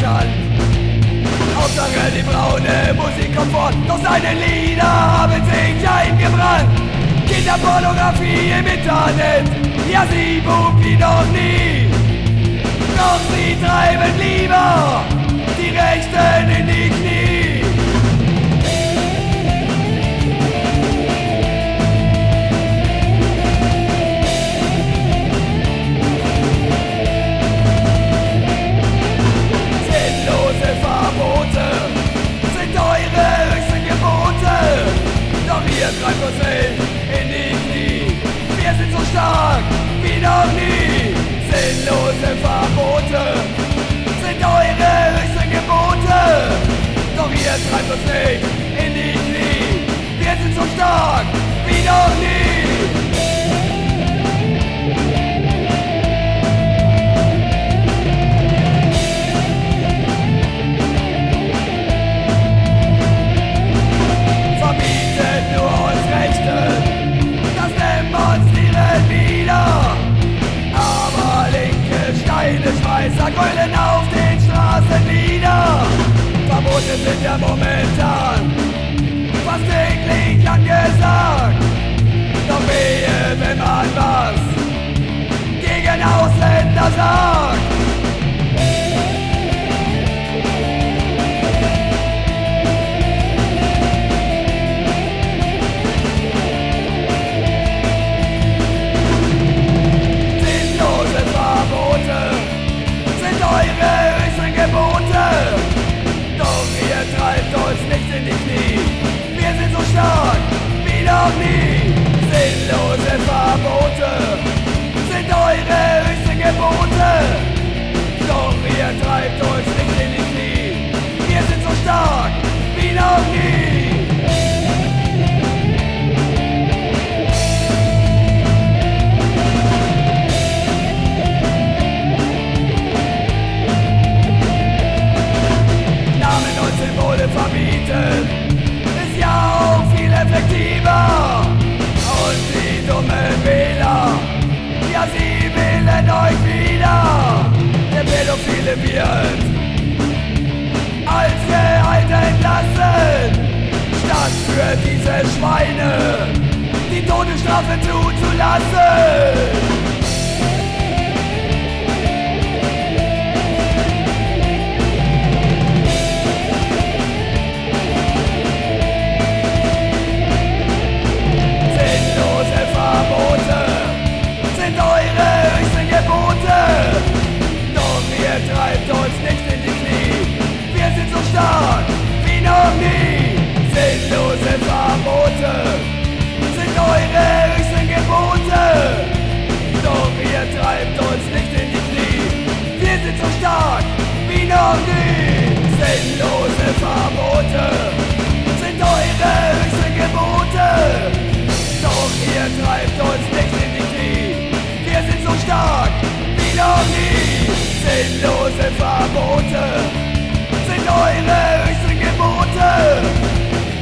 verkannt. Hauptsache die braune Musik kommt fort, doch seine Lieder haben sich eingebrannt. Kinderpornografie im Internet, ja sie bubt wie noch nie. Doch sie treiben lieber treibt momentan fast täglich angesagt. Doch wehe, wenn man was gegen Ausländer sagt. Wie diese Schweine die Todesstrafe zuzulassen. Tag wie noch nie. Sinnlose Verbote sind eure höchsten Gebote. Doch ihr treibt uns nicht in die Knie. Wir sind so stark wie noch nie. Sinnlose Verbote sind eure höchsten Gebote.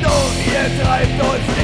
Doch ihr treibt uns nicht